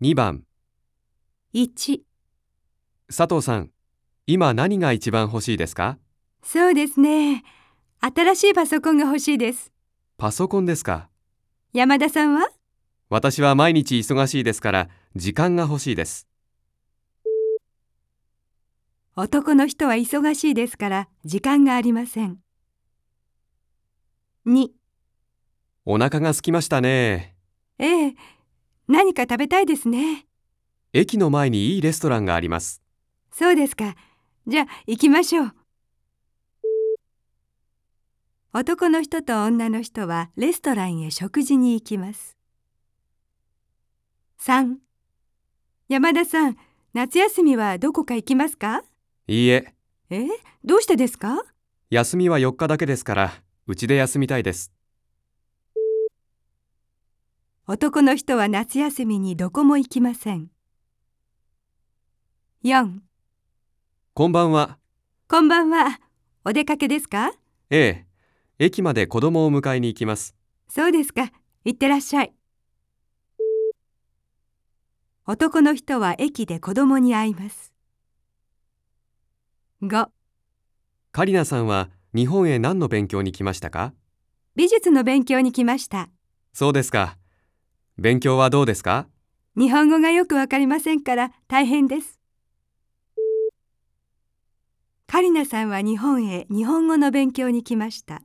2番。1、佐藤さん今何が一番欲しいですか？そうですね。新しいパソコンが欲しいです。パソコンですか？山田さんは？私は毎日忙しいですから時間が欲しいです。男の人は忙しいですから時間がありません。2、お腹が空きましたね。ええ、何か食べたいですね。駅の前にいいレストランがありますそうですか。じゃあ行きましょう。男の人と女の人はレストランへ食事に行きます。3山田さん、夏休みはどこか行きますか？いいええ？どうしてですか？休みは4日だけですからうちで休みたいです男の人は夏休みにどこも行きません。4こんばんはこんばんは。お出かけですか？ええ駅まで子供を迎えに行きますそうですか。行ってらっしゃい。男の人は駅で子供に会います。5カリナさんは日本へ何の勉強に来ましたか？美術の勉強に来ました。そうですか勉強はどうですか？日本語がよくわかりませんから大変です。カリナさんは日本へ日本語の勉強に来ました。